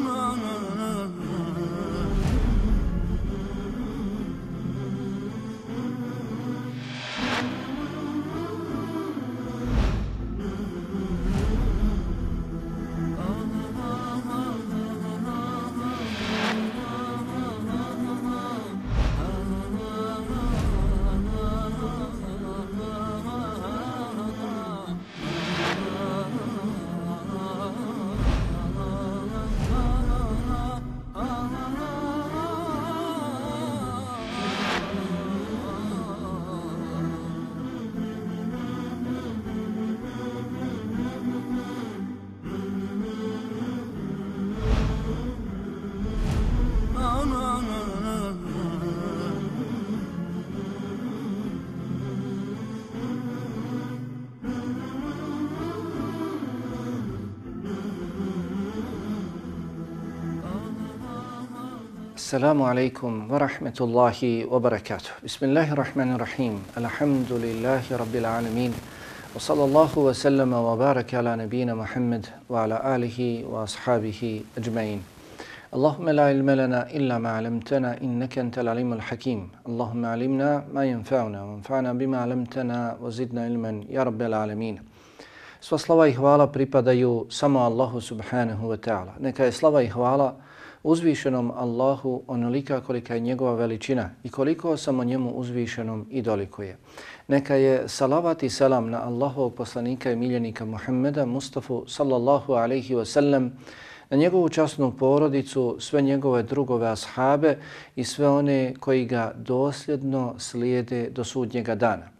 aman aman Assalamu alaikum wa rahmetullahi wa barakatuh. Bismillahirrahmanirrahim. Alhamdulillahi rabbil alamin. Wa sallallahu wa sallama wa baraka ala nabina Muhammad wa ala alihi wa ashabihi ajma'in. Allahumma la ilma lana illa ma alamtana innaka antal alimul hakim. Allahumma alimna ma yanfa'una wa anfa'na bima alamtana wa zidna ilman ya rabbil alamin. Sva slava i hvala pripadaju samo Allahu subhanahu wa ta'ala. Neka je slava i hvala uzvišenom Allahu onolika kolika je njegova veličina i koliko samo njemu uzvišenom i dolikuje. Neka je salavat i selam na Allahovog poslanika i miljenika Muhammeda Mustafa sallallahu alaihi wa sallam, na njegovu časnu porodicu, sve njegove drugove ashabe i sve one koji ga dosljedno slijede do sudnjega dana.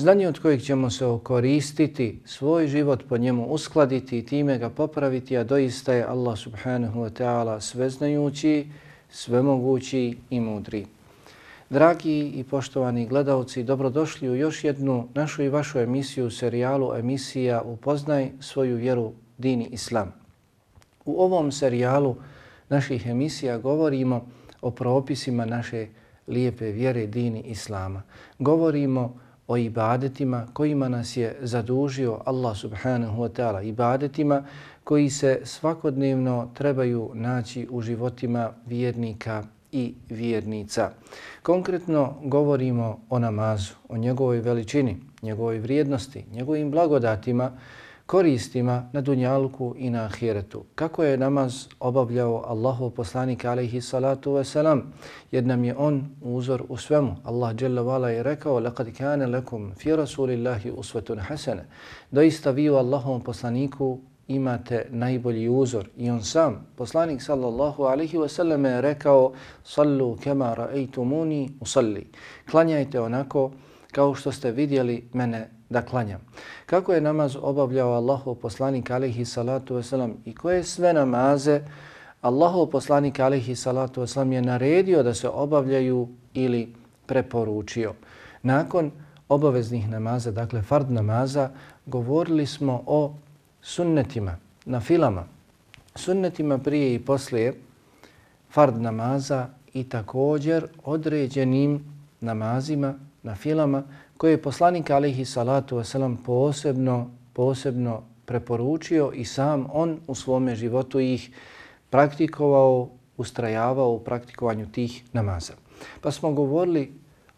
znanje od kojeg ćemo se koristiti, svoj život po njemu uskladiti i time ga popraviti, a doista je Allah subhanahu wa ta'ala sveznajući, svemogući i mudri. Dragi i poštovani gledalci, dobrodošli u još jednu našu i vašu emisiju, serijalu emisija Upoznaj svoju vjeru Dini Islam. U ovom serijalu naših emisija govorimo o propisima naše lijepe vjere Dini Islama. Govorimo o o ibadetima kojima nas je zadužio Allah subhanahu wa ta'ala, ibadetima koji se svakodnevno trebaju naći u životima vjernika i vjernica. Konkretno govorimo o namazu, o njegovoj veličini, njegovoj vrijednosti, njegovim blagodatima, koristima na dunjalku i na ahiretu. Kako je namaz obavljao Allahu poslanik alaihi salatu wasalam, jer nam je on uzor u svemu. Allah dželavala je rekao, لَقَدْ كَانَ لَكُمْ فِي رَسُولِ اللَّهِ أُسْوَةٌ حَسَنَ Doista vi u Allahom poslaniku imate najbolji uzor. I on sam, poslanik sallallahu alaihi wasalam je rekao, "Sallu كَمَا ra'aytumuni usalli. Klanjajte onako kao što ste vidjeli mene da klanjam. Kako je namaz obavljao Allahov poslanik alaihi salatu wasalam i koje sve namaze Allahov poslanik alaihi salatu wasalam je naredio da se obavljaju ili preporučio. Nakon obaveznih namaza, dakle fard namaza, govorili smo o sunnetima, na filama. Sunnetima prije i poslije fard namaza i također određenim namazima na filama koje je poslanik alihi salatu wasalam posebno, posebno preporučio i sam on u svome životu ih praktikovao, ustrajavao u praktikovanju tih namaza. Pa smo govorili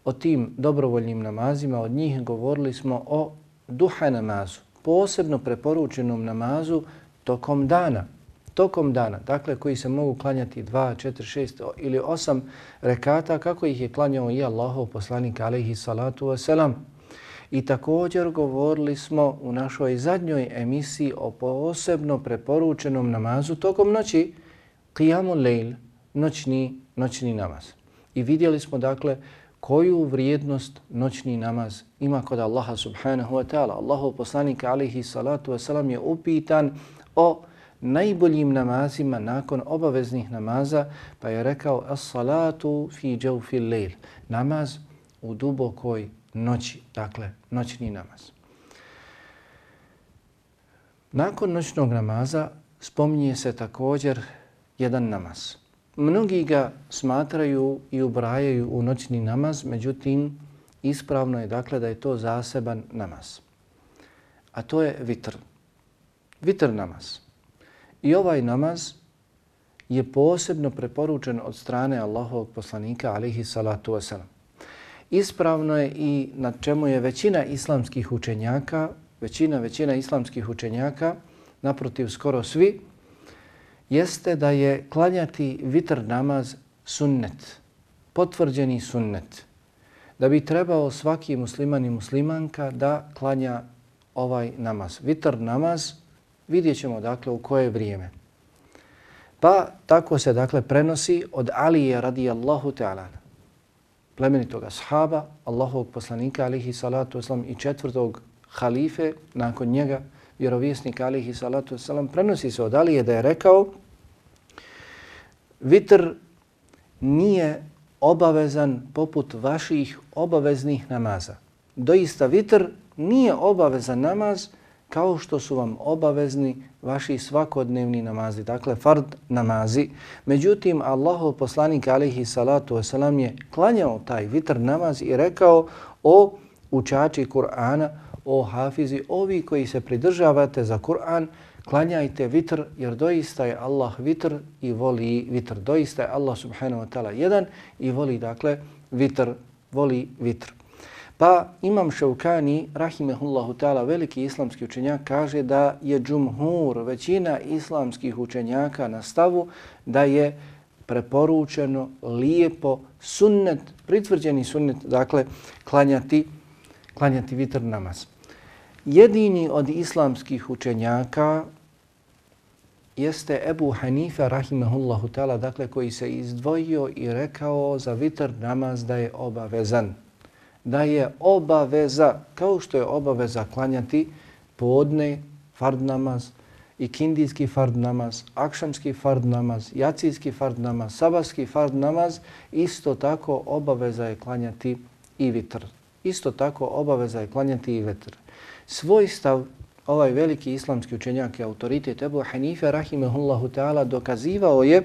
o tim dobrovoljnim namazima, od njih govorili smo o duha namazu, posebno preporučenom namazu tokom dana tokom dana, dakle koji se mogu klanjati 2, 4, 6 ili 8 rekata kako ih je klanjao i Allahov poslanik alaihi salatu wasalam. I također govorili smo u našoj zadnjoj emisiji o posebno preporučenom namazu tokom noći, Qiyamu lejl, noćni, noćni namaz. I vidjeli smo dakle koju vrijednost noćni namaz ima kod Allaha subhanahu wa ta'ala. Allahov poslanik alihi salatu wasalam je upitan o najboljim namazima nakon obaveznih namaza, pa je rekao as-salatu fi džavfil lejl, namaz u dubokoj noći, dakle noćni namaz. Nakon noćnog namaza spominje se također jedan namaz. Mnogi ga smatraju i ubrajaju u noćni namaz, međutim ispravno je dakle da je to zaseban namaz. A to je vitr. Vitr namaz. I ovaj namaz je posebno preporučen od strane Allahovog poslanika alihi salatu wasalam. Ispravno je i na čemu je većina islamskih učenjaka, većina, većina islamskih učenjaka, naprotiv skoro svi, jeste da je klanjati vitr namaz sunnet, potvrđeni sunnet. Da bi trebao svaki musliman i muslimanka da klanja ovaj namaz. Vitr namaz vidjet ćemo dakle u koje vrijeme. Pa tako se dakle prenosi od Alije radijallahu ta'ala, plemenitog ashaba, Allahovog poslanika alihi salatu wasalam i četvrtog halife nakon njega, vjerovjesnik alihi salatu wasalam, prenosi se od Alije da je rekao vitr nije obavezan poput vaših obaveznih namaza. Doista vitr nije obavezan namaz kao što su vam obavezni vaši svakodnevni namazi, dakle fard namazi. Međutim, Allahov poslanik alihi salatu wasalam je klanjao taj vitr namaz i rekao o učači Kur'ana, o hafizi, ovi koji se pridržavate za Kur'an, klanjajte vitr jer doista je Allah vitr i voli vitr. Doista je Allah subhanahu wa ta'ala jedan i voli dakle vitr, voli vitr. Pa Imam Šaukani, rahimehullahu ta'ala, veliki islamski učenjak, kaže da je džumhur, većina islamskih učenjaka na stavu, da je preporučeno lijepo sunnet, pritvrđeni sunnet, dakle, klanjati, klanjati vitr namaz. Jedini od islamskih učenjaka jeste Ebu Hanife, rahimehullahu ta'ala, dakle koji se izdvojio i rekao za vitr namaz da je obavezan. Da je obaveza, kao što je obaveza klanjati podne, fard namaz, i fard namaz, akšamski fard namaz, jacijski fard namaz, sabarski fard namaz, isto tako obaveza je klanjati i vitr. Isto tako obaveza je klanjati i vitr. Svoj stav ovaj veliki islamski učenjak i autoritet Ebu Hanife rahimehullahu ta'ala dokazivao je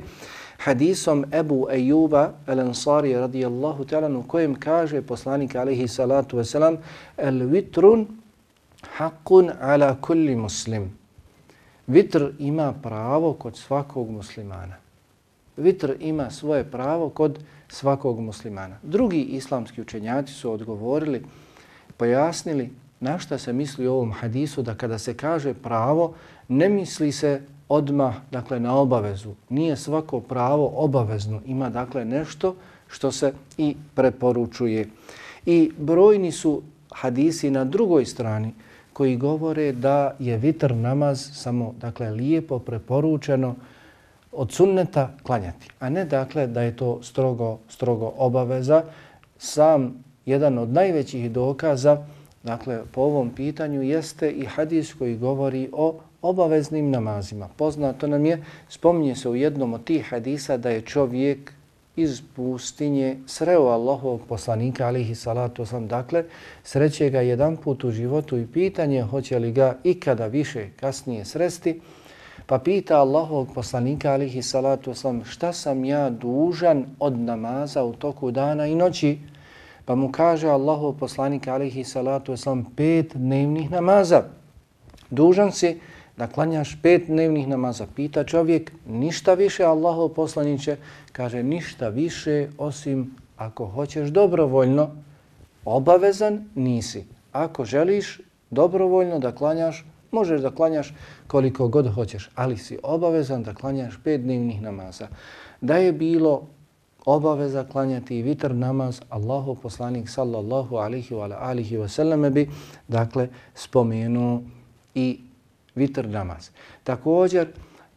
hadisom Ebu Ejuba el-Ansari radijallahu ta'ala u kojem kaže poslanik alaihi salatu wasalam el vitrun haqqun ala kulli muslim. Vitr ima pravo kod svakog muslimana. Vitr ima svoje pravo kod svakog muslimana. Drugi islamski učenjaci su odgovorili, pojasnili na šta se misli u ovom hadisu da kada se kaže pravo, ne misli se odmah dakle, na obavezu. Nije svako pravo obavezno. Ima dakle nešto što se i preporučuje. I brojni su hadisi na drugoj strani koji govore da je vitr namaz samo dakle lijepo preporučeno od sunneta klanjati, a ne dakle da je to strogo strogo obaveza. Sam jedan od najvećih dokaza Dakle, po ovom pitanju jeste i hadis koji govori o obaveznim namazima. Poznato nam je, spominje se u jednom od tih hadisa da je čovjek iz pustinje sreo Allahovog poslanika, alihi salatu osam. Dakle, sreće ga jedan put u životu i pitanje hoće li ga ikada više kasnije sresti. Pa pita Allahovog poslanika, alihi salatu osam, šta sam ja dužan od namaza u toku dana i noći? Pa mu kaže Allahov poslanik alihi salatu wasalam pet dnevnih namaza. Dužan si da klanjaš pet dnevnih namaza. Pita čovjek ništa više Allahov poslaniće. Kaže ništa više osim ako hoćeš dobrovoljno. Obavezan nisi. Ako želiš dobrovoljno da klanjaš, možeš da klanjaš koliko god hoćeš. Ali si obavezan da klanjaš pet dnevnih namaza. Da je bilo obaveza klanjati i vitr namaz, Allahu poslanik sallallahu alihi wa alihi wa sallam bi, dakle, spomenu i vitr namaz. Također,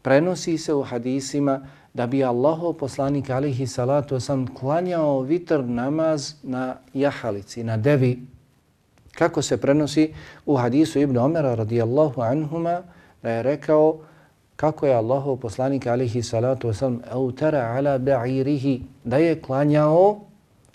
prenosi se u hadisima da bi Allaho poslanik alihi salatu sam klanjao vitr namaz na jahalici, na devi, kako se prenosi u hadisu Ibn Omera radijallahu anhuma, da je rekao, kako je Allahov poslanik alihi salatu wasalam eutara ala ba'irihi da je klanjao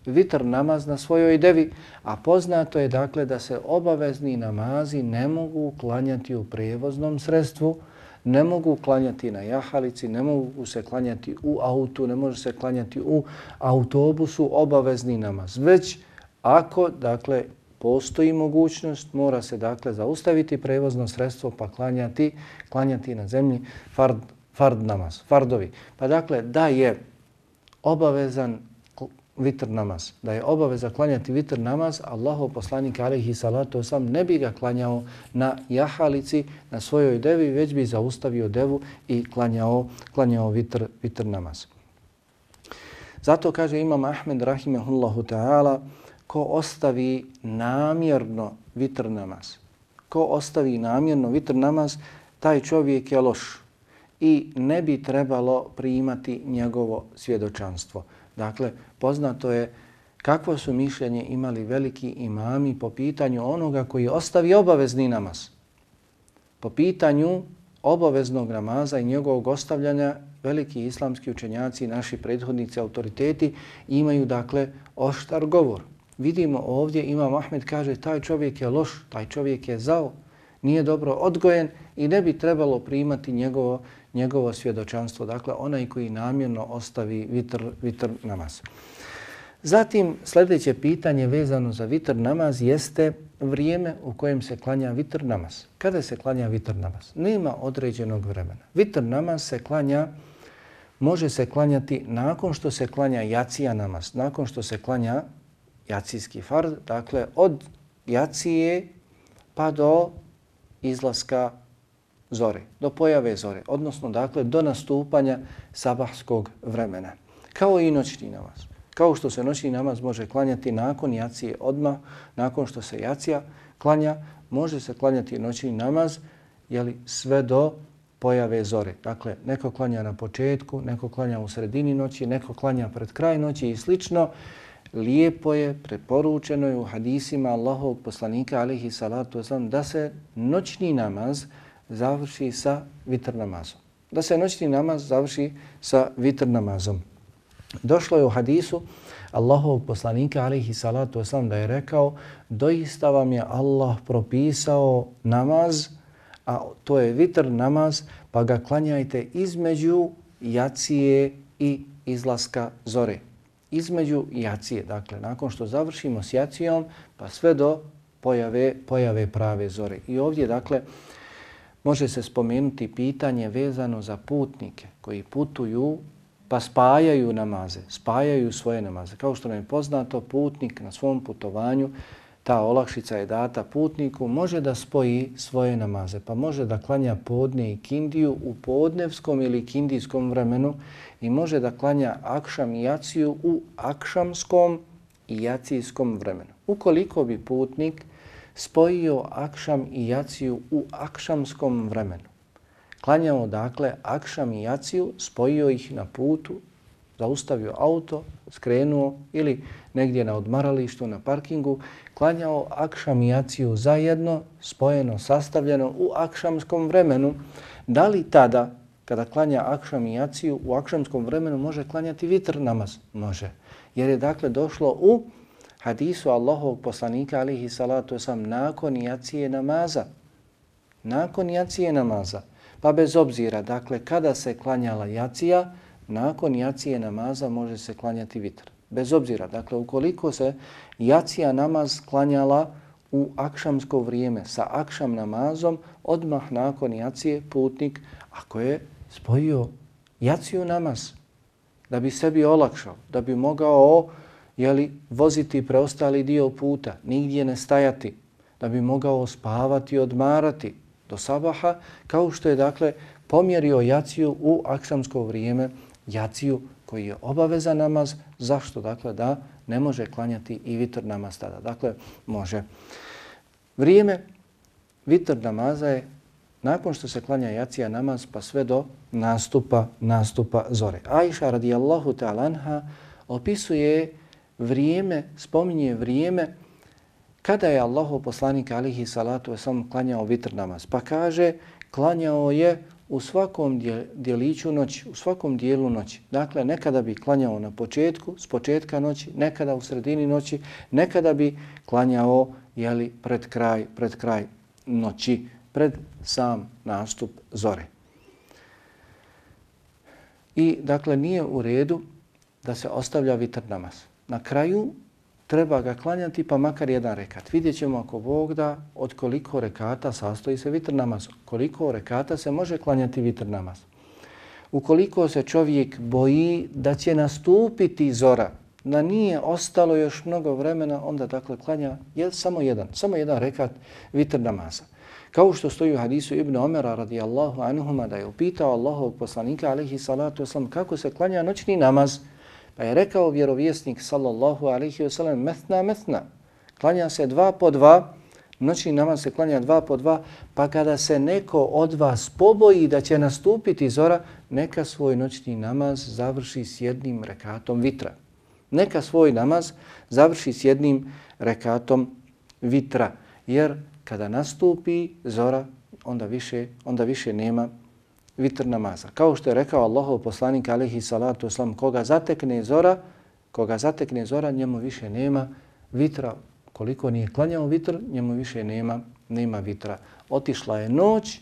vitr namaz na svojoj devi, a poznato je dakle da se obavezni namazi ne mogu klanjati u prevoznom sredstvu, ne mogu klanjati na jahalici, ne mogu se klanjati u autu, ne može se klanjati u autobusu, obavezni namaz. Već ako, dakle, postoji mogućnost, mora se, dakle, zaustaviti prevozno sredstvo pa klanjati, klanjati na zemlji fard, fard namaz, fardovi. Pa dakle, da je obavezan vitr namaz, da je obaveza klanjati vitr namaz, Allahov poslanik alaihi salatu osam ne bi ga klanjao na jahalici, na svojoj devi, već bi zaustavio devu i klanjao, klanjao vitr, vitr namaz. Zato kaže Imam Ahmed rahimehullahu ta'ala, ko ostavi namjerno vitr namaz, ko ostavi namjerno vitr namaz, taj čovjek je loš i ne bi trebalo primati njegovo svjedočanstvo. Dakle, poznato je kakvo su mišljenje imali veliki imami po pitanju onoga koji ostavi obavezni namaz. Po pitanju obaveznog namaza i njegovog ostavljanja veliki islamski učenjaci, naši prethodnici, autoriteti imaju dakle oštar govor. Vidimo ovdje, Imam Ahmed kaže taj čovjek je loš, taj čovjek je zao, nije dobro odgojen i ne bi trebalo primati njegovo, njegovo svjedočanstvo. Dakle, onaj koji namjerno ostavi vitr, vitr namaz. Zatim, sljedeće pitanje vezano za vitr namaz jeste vrijeme u kojem se klanja vitr namaz. Kada se klanja vitr namaz? Nema određenog vremena. Vitr namaz se klanja, može se klanjati nakon što se klanja jacija namaz, nakon što se klanja jacijski fard, dakle od jacije pa do izlaska zore, do pojave zore, odnosno dakle do nastupanja sabahskog vremena. Kao i noćni namaz. Kao što se noćni namaz može klanjati nakon jacije odma, nakon što se jacija klanja, može se klanjati noćni namaz jeli, sve do pojave zore. Dakle, neko klanja na početku, neko klanja u sredini noći, neko klanja pred kraj noći i slično lijepo je, preporučeno je u hadisima Allahovog poslanika alihi salatu wasalam da se noćni namaz završi sa vitr namazom. Da se noćni namaz završi sa vitr namazom. Došlo je u hadisu Allahovog poslanika alaihi salatu wasalam da je rekao doista vam je Allah propisao namaz, a to je vitr namaz, pa ga klanjajte između jacije i izlaska zore između jacije. Dakle, nakon što završimo s jacijom, pa sve do pojave, pojave prave zore. I ovdje, dakle, može se spomenuti pitanje vezano za putnike koji putuju pa spajaju namaze, spajaju svoje namaze. Kao što nam je poznato, putnik na svom putovanju ta olakšica je data putniku, može da spoji svoje namaze, pa može da klanja podne i kindiju u podnevskom ili kindijskom vremenu i može da klanja akšam i jaciju u akšamskom i jacijskom vremenu. Ukoliko bi putnik spojio akšam i jaciju u akšamskom vremenu, klanjao dakle akšam i jaciju, spojio ih na putu, zaustavio auto, skrenuo ili negdje na odmaralištu, na parkingu, klanjao akšam i jaciju zajedno, spojeno, sastavljeno u akšamskom vremenu, da li tada, kada klanja akšam i jaciju, u akšamskom vremenu može klanjati vitr namaz? Može. Jer je dakle došlo u hadisu Allahovog poslanika, alihi salatu sam, nakon jacije namaza. Nakon jacije namaza. Pa bez obzira, dakle, kada se klanjala jacija, nakon jacije namaza može se klanjati vitr. Bez obzira, dakle, ukoliko se jacija namaz klanjala u akšamsko vrijeme sa akšam namazom, odmah nakon jacije putnik, ako je spojio jaciju namaz, da bi sebi olakšao, da bi mogao jeli, voziti preostali dio puta, nigdje ne stajati, da bi mogao spavati i odmarati do sabaha, kao što je dakle pomjerio jaciju u aksamsko vrijeme, jaciju koji je obaveza namaz, zašto? Dakle, da ne može klanjati i vitr namaz tada. Dakle, može. Vrijeme vitr namaza je nakon što se klanja jacija namaz pa sve do nastupa nastupa zore. Aisha radijallahu ta'ala anha opisuje vrijeme, spominje vrijeme kada je Allahov poslanik alihi salatu wasalam klanjao vitr namaz. Pa kaže, klanjao je u svakom dijeliću noći, u svakom dijelu noći. Dakle, nekada bi klanjao na početku, s početka noći, nekada u sredini noći, nekada bi klanjao jeli, pred, kraj, pred kraj noći, pred sam nastup zore. I dakle, nije u redu da se ostavlja vitr namaz. Na kraju treba ga klanjati pa makar jedan rekat. Vidjet ćemo ako Bog da od koliko rekata sastoji se vitr namaz. Koliko rekata se može klanjati vitr namaz. Ukoliko se čovjek boji da će nastupiti zora, da nije ostalo još mnogo vremena, onda dakle klanja je samo jedan, samo jedan rekat vitr namaza. Kao što stoji u hadisu Ibn Omera radijallahu anuhuma da je upitao Allahov poslanika alaihi salatu wasalam kako se klanja noćni namaz, Pa je rekao vjerovjesnik sallallahu alaihi wa sallam metna metna. Klanja se dva po dva, noćni namaz se klanja dva po dva, pa kada se neko od vas poboji da će nastupiti zora, neka svoj noćni namaz završi s jednim rekatom vitra. Neka svoj namaz završi s jednim rekatom vitra, jer kada nastupi zora, onda više, onda više nema vitr namaza. Kao što je rekao Allahov poslanik alihi salatu oslam, koga zatekne zora, koga zatekne zora, njemu više nema vitra. Koliko nije klanjao vitr, njemu više nema, nema vitra. Otišla je noć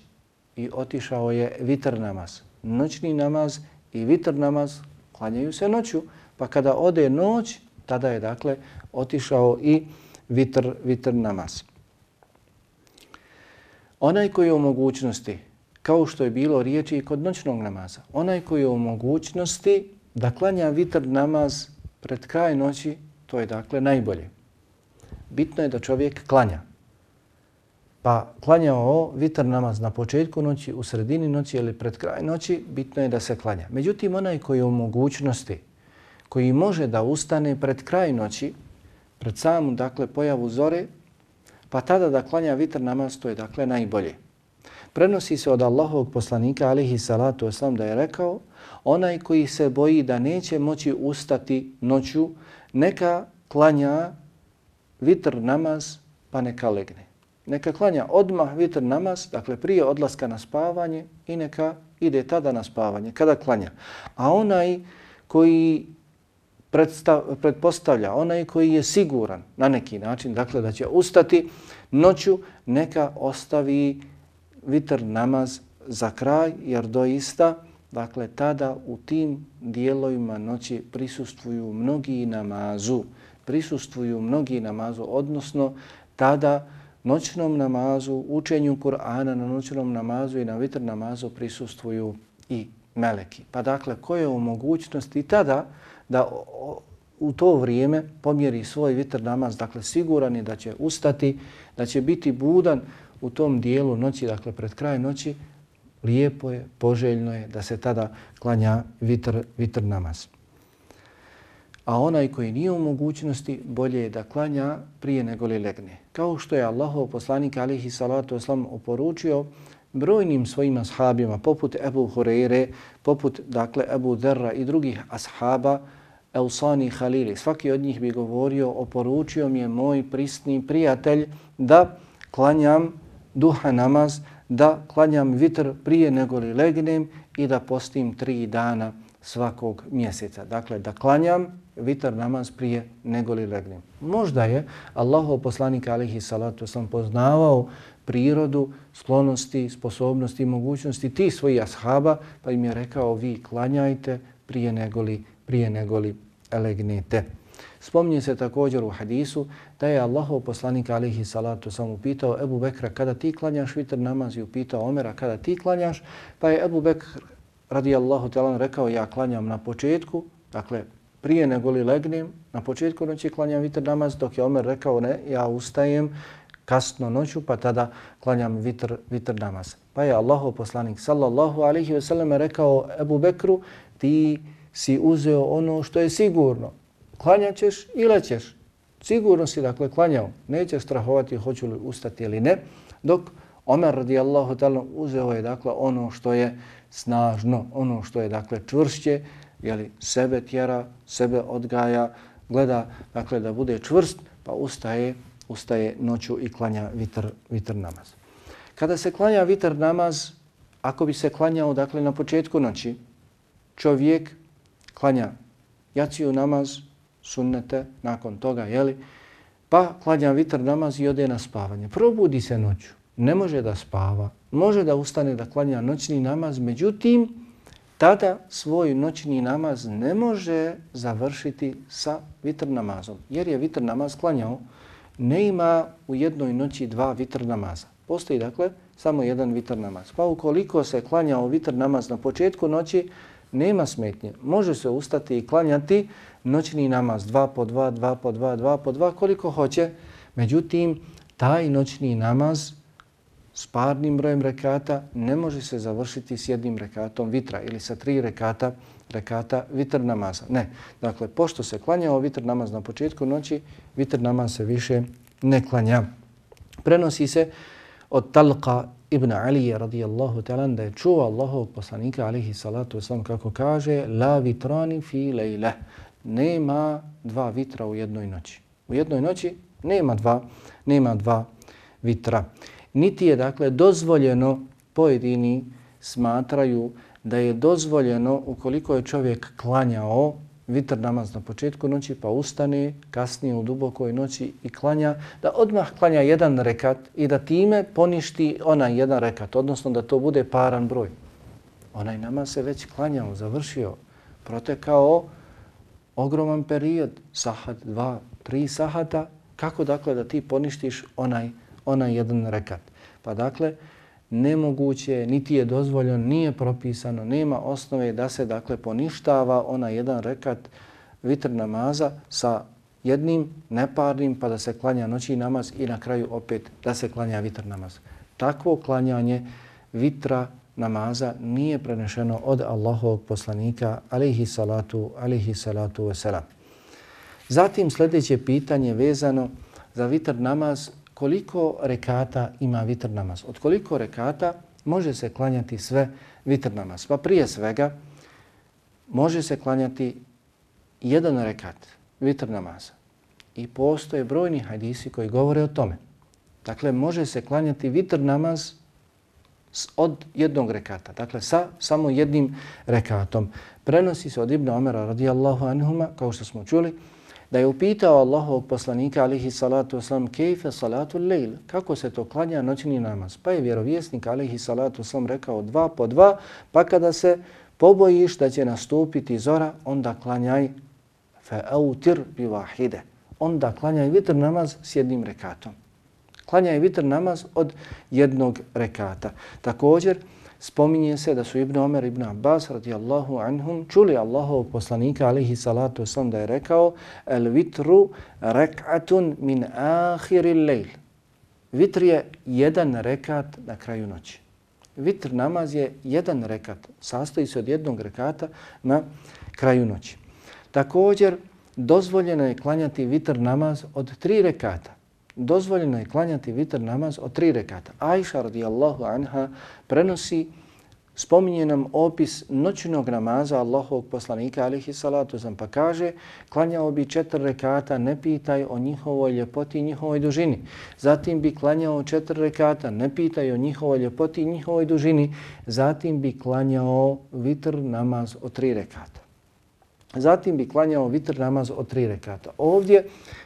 i otišao je vitr namaz. Noćni namaz i vitr namaz klanjaju se noću, pa kada ode noć, tada je dakle otišao i vitr, vitr namaz. Onaj koji je u mogućnosti kao što je bilo riječi i kod noćnog namaza. Onaj koji je u mogućnosti da klanja vitr namaz pred kraj noći, to je dakle najbolje. Bitno je da čovjek klanja. Pa klanjao vitr namaz na početku noći, u sredini noći ili pred kraj noći, bitno je da se klanja. Međutim, onaj koji je u mogućnosti, koji može da ustane pred kraj noći, pred samu dakle, pojavu zore, pa tada da klanja vitr namaz, to je dakle najbolje. Prenosi se od Allahovog poslanika alihi salatu oslam da je rekao onaj koji se boji da neće moći ustati noću, neka klanja vitr namaz pa neka legne. Neka klanja odmah vitr namaz, dakle prije odlaska na spavanje i neka ide tada na spavanje, kada klanja. A onaj koji pretpostavlja, onaj koji je siguran na neki način, dakle da će ustati noću, neka ostavi vitr namaz za kraj, jer doista, dakle, tada u tim dijelovima noći prisustvuju mnogi namazu, prisustvuju mnogi namazu, odnosno tada noćnom namazu, učenju Kur'ana na noćnom namazu i na vitr namazu prisustvuju i meleki. Pa dakle, ko je u mogućnosti tada da u to vrijeme pomjeri svoj vitr namaz, dakle, siguran je da će ustati, da će biti budan, u tom dijelu noći, dakle pred kraj noći, lijepo je, poželjno je da se tada klanja vitr, vitr namaz. A onaj koji nije u mogućnosti, bolje je da klanja prije nego li legne. Kao što je Allahov poslanik alihi salatu oslam oporučio brojnim svojim ashabima, poput Ebu Hureyre, poput dakle Ebu Derra i drugih ashaba, Eusani Halili. Svaki od njih bi govorio, oporučio mi je moj pristni prijatelj da klanjam duha namaz, da klanjam vitr prije nego li legnem i da postim tri dana svakog mjeseca. Dakle, da klanjam vitr namaz prije nego li legnem. Možda je Allahov poslanik alihi salatu sam poznavao prirodu, sklonosti, sposobnosti i mogućnosti ti svojih ashaba, pa im je rekao vi klanjajte prije nego li, prije nego li legnete. Spominje se također u hadisu da je Allahov poslanik alihi salatu sam upitao Ebu Bekra kada ti klanjaš vitr namaz? I upitao Omera kada ti klanjaš, pa je Ebu Bekr radijallahu talan rekao ja klanjam na početku, dakle prije nego li legnem, na početku noći klanjam vitr namaz, dok je Omer rekao ne, ja ustajem kasno noću pa tada klanjam vitr, vitr namaz. Pa je Allahov poslanik sallallahu alihi sellem rekao Ebu Bekru ti si uzeo ono što je sigurno, klanjat ćeš i lećeš. Sigurno si dakle klanjao, Nećeš strahovati hoću li ustati ili ne, dok Omer radijallahu ta'ala uzeo je dakle ono što je snažno, ono što je dakle čvršće, jeli, sebe tjera, sebe odgaja, gleda dakle da bude čvrst, pa ustaje, ustaje noću i klanja vitr, vitr namaz. Kada se klanja vitr namaz, ako bi se klanjao dakle na početku noći, čovjek klanja jaciju namaz, sunnete, nakon toga, jeli, pa klanja vitr namaz i ode na spavanje. Probudi se noću, ne može da spava, može da ustane da klanja noćni namaz, međutim, tada svoj noćni namaz ne može završiti sa vitr namazom, jer je vitr namaz klanjao, ne ima u jednoj noći dva vitr namaza. Postoji dakle samo jedan vitr namaz. Pa ukoliko se klanjao vitr namaz na početku noći, nema smetnje. Može se ustati i klanjati noćni namaz, dva po dva, dva po dva, dva po dva, koliko hoće. Međutim, taj noćni namaz s parnim brojem rekata ne može se završiti s jednim rekatom vitra ili sa tri rekata, rekata vitr namaza. Ne. Dakle, pošto se klanjao vitr namaz na početku noći, vitr namaz se više ne klanja. Prenosi se od Talqa ibn Ali radijallahu ta'ala da je čuo Allahov poslanika alihi salatu wasalam kako kaže la vitrani fi lejle. Nema dva vitra u jednoj noći. U jednoj noći nema dva, nema dva vitra. Niti je dakle dozvoljeno pojedini smatraju da je dozvoljeno ukoliko je čovjek klanjao vitr namaz na početku noći pa ustane kasnije u dubokoj noći i klanja, da odmah klanja jedan rekat i da time poništi onaj jedan rekat, odnosno da to bude paran broj. Onaj namaz se već klanjao, završio, protekao ogroman period, sahat, dva, tri sahata, kako dakle da ti poništiš onaj, onaj jedan rekat. Pa dakle, nemoguće, niti je dozvoljeno, nije propisano, nema osnove da se dakle poništava ona jedan rekat vitr namaza sa jednim neparnim pa da se klanja noći namaz i na kraju opet da se klanja vitr namaz. Takvo klanjanje vitra namaza nije prenešeno od Allahovog poslanika alihi salatu, alihi salatu wasalam. Zatim sljedeće pitanje vezano za vitr namaz koliko rekata ima vitr namaz. Od koliko rekata može se klanjati sve vitr namaz. Pa prije svega može se klanjati jedan rekat vitr namaza. I postoje brojni hadisi koji govore o tome. Dakle, može se klanjati vitr namaz od jednog rekata. Dakle, sa samo jednim rekatom. Prenosi se od Ibn Omera radijallahu anhuma, kao što smo čuli, da je upitao Allahovog poslanika alihi salatu wasalam kejfe salatu lejl, kako se to klanja noćni namaz. Pa je vjerovjesnik alihi salatu wasalam rekao dva po dva, pa kada se pobojiš da će nastupiti zora, onda klanjaj fe autir bi vahide. Onda klanjaj vitr namaz s jednim rekatom. Klanjaj vitr namaz od jednog rekata. Također, spominje se da su Ibn Omer ibn Abbas radijallahu anhum čuli Allahov poslanika alihi salatu wasalam da je rekao el vitru rek'atun min ahiril lejl. Vitr je jedan rekat na kraju noći. Vitr namaz je jedan rekat, sastoji se od jednog rekata na kraju noći. Također, dozvoljeno je klanjati vitr namaz od tri rekata. Dozvoljeno je klanjati vitr namaz od tri rekata. Ajša radijallahu anha prenosi spominje nam opis noćnog namaza Allahovog poslanika alihi salatu sam pa kaže klanjao bi četiri rekata ne pitaj o njihovoj ljepoti i njihovoj dužini. Zatim bi klanjao četiri rekata ne pitaj o njihovoj ljepoti i njihovoj dužini. Zatim bi klanjao vitr namaz od tri rekata. Zatim bi klanjao vitr namaz od tri rekata. Ovdje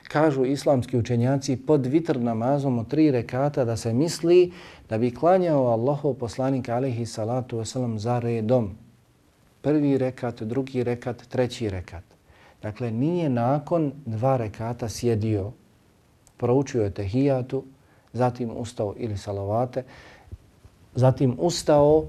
kažu islamski učenjaci pod vitr namazom od tri rekata da se misli da bi klanjao Allahov poslanik alaihi salatu wasalam za redom. Prvi rekat, drugi rekat, treći rekat. Dakle, nije nakon dva rekata sjedio, proučio je tehijatu, zatim ustao ili salavate, zatim ustao,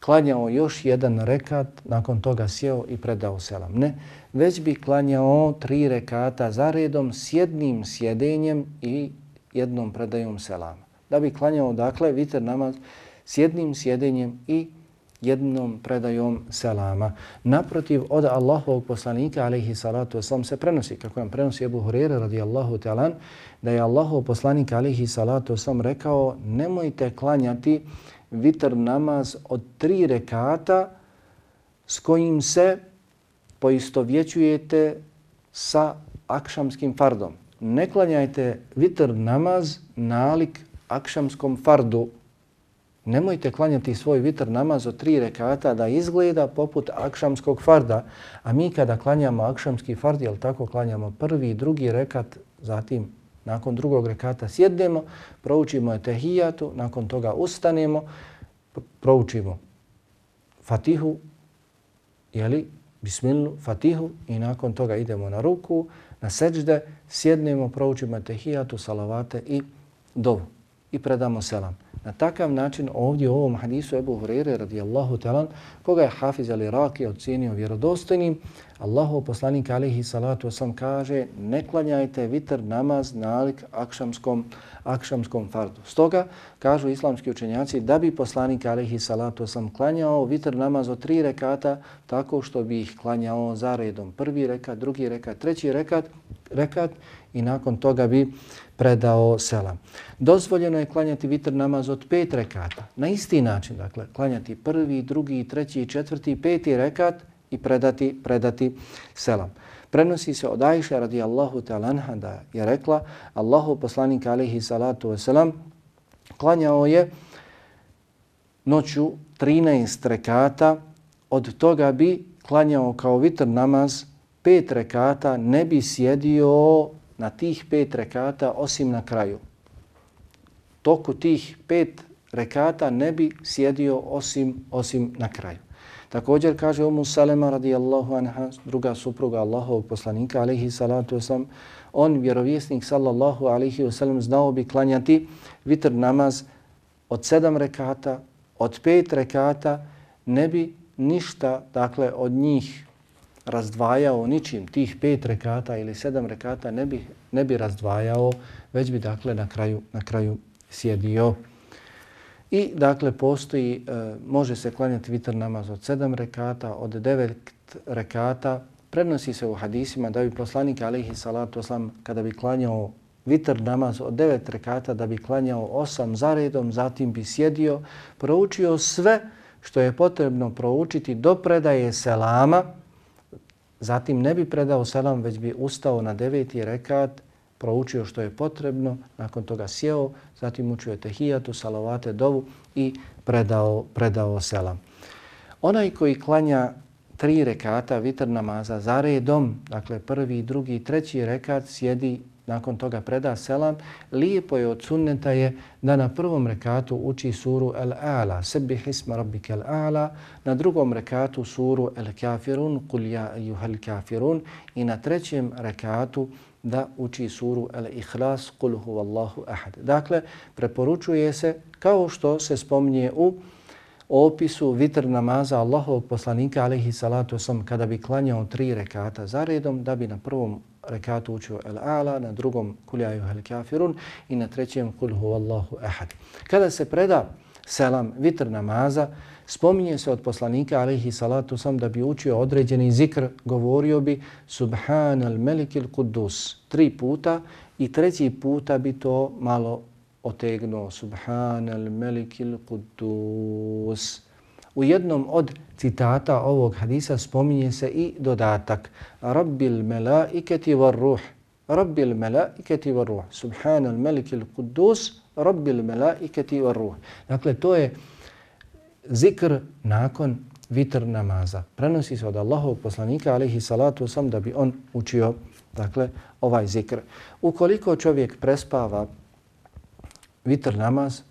klanjao još jedan rekat, nakon toga sjeo i predao selam. Ne, već bi klanjao tri rekata za redom s jednim sjedenjem i jednom predajom selama. Da bi klanjao, dakle, vitr namaz s jednim sjedenjem i jednom predajom selama. Naprotiv, od Allahovog poslanika, alaihi salatu wasalam, se prenosi, kako nam prenosi Ebu Hurere, radijallahu talan, da je Allahov poslanik, alaihi salatu wasalam, rekao, nemojte klanjati vitr namaz od tri rekata s kojim se poistovjećujete sa akšamskim fardom. Ne klanjajte vitr namaz nalik akšamskom fardu. Nemojte klanjati svoj vitr namaz od tri rekata da izgleda poput akšamskog farda. A mi kada klanjamo akšamski fard, jel tako klanjamo prvi i drugi rekat, zatim nakon drugog rekata sjednemo, proučimo etehijatu, nakon toga ustanemo, proučimo fatihu, jeli, bismilu, fatihu i nakon toga idemo na ruku, na seđde, sjednemo, proučimo etehijatu, salavate i dovu i predamo selam. Na takav način ovdje u ovom hadisu Ebu Hurere radijallahu talan, koga je Hafiz al-Raki ocjenio vjerodostojnim, Allahu poslanik alihi salatu osam kaže ne klanjajte vitr namaz nalik akšamskom, akšamskom fardu. Stoga kažu islamski učenjaci da bi poslanik alihi salatu osam klanjao vitr namaz od tri rekata tako što bi ih klanjao za redom. Prvi rekat, drugi rekat, treći rekat, rekat i nakon toga bi predao selam. Dozvoljeno je klanjati vitr namaz od pet rekata. Na isti način, dakle, klanjati prvi, drugi, treći, četvrti, peti rekat i predati, predati selam. Prenosi se od Ajše radijallahu ta'lanha da je rekla Allahu poslanik alaihi salatu wasalam klanjao je noću 13 rekata, od toga bi klanjao kao vitr namaz pet rekata, ne bi sjedio na tih pet rekata osim na kraju. Toku tih pet rekata ne bi sjedio osim, osim na kraju. Također kaže Umu Salema radijallahu anha, druga supruga Allahovog poslanika, alaihi salatu wasalam, on, vjerovjesnik sallallahu alaihi wasalam, znao bi klanjati vitr namaz od sedam rekata, od pet rekata, ne bi ništa, dakle, od njih razdvajao ničim tih pet rekata ili sedam rekata ne bi, ne bi razdvajao, već bi dakle na kraju, na kraju sjedio. I dakle postoji, e, može se klanjati vitr namaz od sedam rekata, od devet rekata. Prenosi se u hadisima da bi poslanik alaihi salatu oslam kada bi klanjao vitr namaz od devet rekata, da bi klanjao osam zaredom, zatim bi sjedio, proučio sve što je potrebno proučiti do predaje selama, Zatim ne bi predao selam, već bi ustao na deveti rekat, proučio što je potrebno, nakon toga sjeo, zatim učio tehijatu, salavate, dovu i predao, predao selam. Onaj koji klanja tri rekata vitr namaza za redom, dakle prvi, drugi, treći rekat sjedi nakon toga preda selam, lijepo je od sunneta je da na prvom rekatu uči suru Al-A'la, sebi hisma rabbike Al-A'la, na drugom rekatu suru Al-Kafirun, kul ja juhal kafirun, i na trećem rekatu da uči suru Al-Ikhlas, kul huvallahu ahad. Dakle, preporučuje se kao što se spominje u opisu vitr namaza Allahovog poslanika alaihi salatu sam kada bi klanjao tri rekata za redom da bi na prvom rekatu učio el-ala, na drugom kuljaju El Kafirun i na trećem kul huvallahu ahad. Kada se preda selam vitr namaza, spominje se od poslanika alaihi salatu sam da bi učio određeni zikr, govorio bi Subhanal melikil kudus tri puta i treći puta bi to malo otegnuo Subhanal melikil kudus. U jednom od citata ovog hadisa spominje se i dodatak Rabbil melaiketi var ruh. Rabbil melaiketi var ruh. Subhanal melikil kudus. Rabbil melaiketi var ruh. Dakle, to je zikr nakon vitr namaza. Prenosi se od Allahovog poslanika, alaihi salatu sam, da bi on učio dakle, ovaj zikr. Ukoliko čovjek prespava vitr namaz,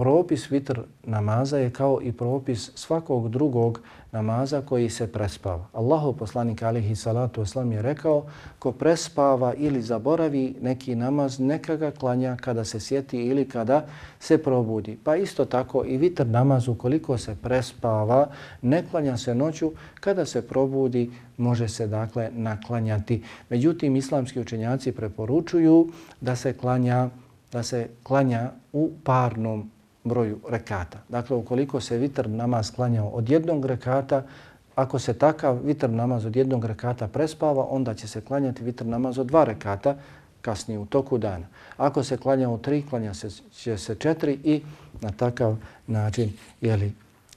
propis vitr namaza je kao i propis svakog drugog namaza koji se prespava. Allahu poslanik alihi salatu oslam je rekao ko prespava ili zaboravi neki namaz neka ga klanja kada se sjeti ili kada se probudi. Pa isto tako i vitr namaz ukoliko se prespava ne klanja se noću kada se probudi može se dakle naklanjati. Međutim islamski učenjaci preporučuju da se klanja da se klanja u parnom broju rekata. Dakle, ukoliko se vitr namaz klanjao od jednog rekata, ako se takav vitr namaz od jednog rekata prespava, onda će se klanjati vitr namaz od dva rekata kasnije u toku dana. Ako se klanja u tri, klanja se, će se četiri i na takav način jeli,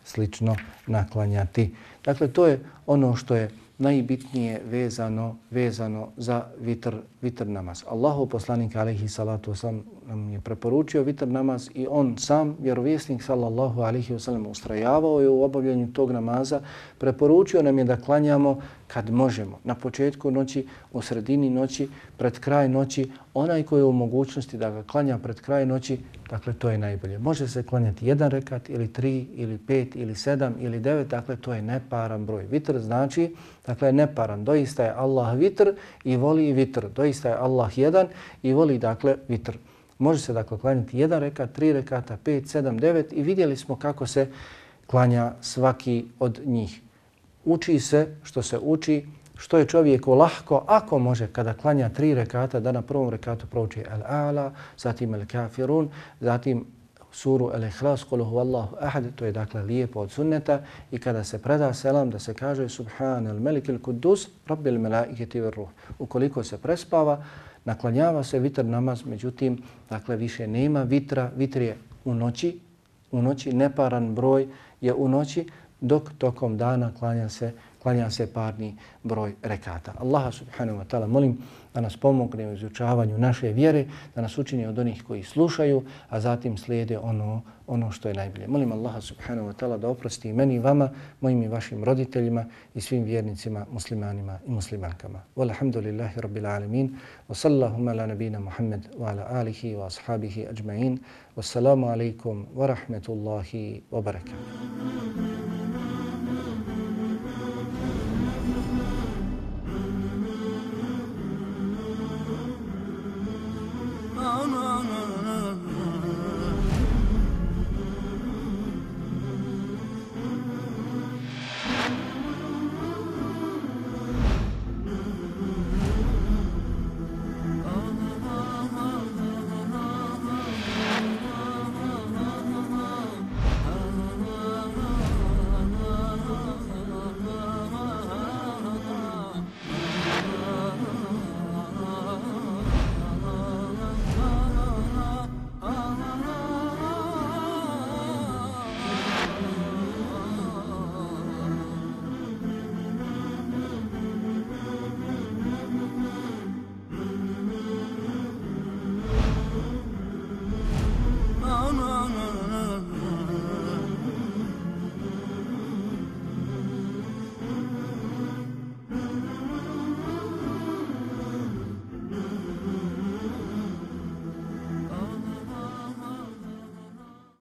slično naklanjati. Dakle, to je ono što je najbitnije vezano vezano za vitr, vitr namaz. Allahu poslanik alaihi salatu wasalam nam je preporučio vitr namaz i on sam, vjerovjesnik sallallahu alaihi wasalam, ustrajavao je u obavljanju tog namaza, preporučio nam je da klanjamo kad možemo. Na početku noći, u sredini noći, pred kraj noći, onaj koji je u mogućnosti da ga klanja pred kraj noći, dakle to je najbolje. Može se klanjati jedan rekat ili tri ili pet ili sedam ili devet, dakle to je neparan broj. Vitr znači, dakle neparan, doista je Allah vitr i voli vitr. Doista je Allah jedan i voli dakle vitr. Može se dakle klanjati jedan rekat, tri rekata, pet, sedam, devet i vidjeli smo kako se klanja svaki od njih. Uči se što se uči, što je čovjeku lahko, ako može kada klanja tri rekata, da na prvom rekatu prouči Al-A'la, zatim Al-Kafirun, zatim suru Al-Ikhlas, kulu hu Allahu ahad, to je dakle lijepo od sunneta i kada se preda selam da se kaže Subhan al-Melik al-Quddus, Rabbil Melaiketi ruh. Ukoliko se prespava, naklanjava se vitr namaz, međutim, dakle više nema vitra, vitr je u noći, u noći neparan broj je u noći, dok tokom dana klanja se klanja se parni broj rekata. Allaha subhanahu wa ta'ala molim da nas pomogne u izučavanju naše vjere, da nas učini od onih koji slušaju, a zatim slijede ono, ono što je najbolje. Molim Allaha subhanahu wa ta'ala da oprosti i meni i vama, mojim i vašim roditeljima i svim vjernicima, muslimanima i muslimankama. Walhamdulillahi rabbil alamin. Wa sallahumma la nabina Muhammed wa ala alihi wa ashabihi ajma'in. Wassalamu alaikum wa rahmetullahi wa barakatuh. aman aman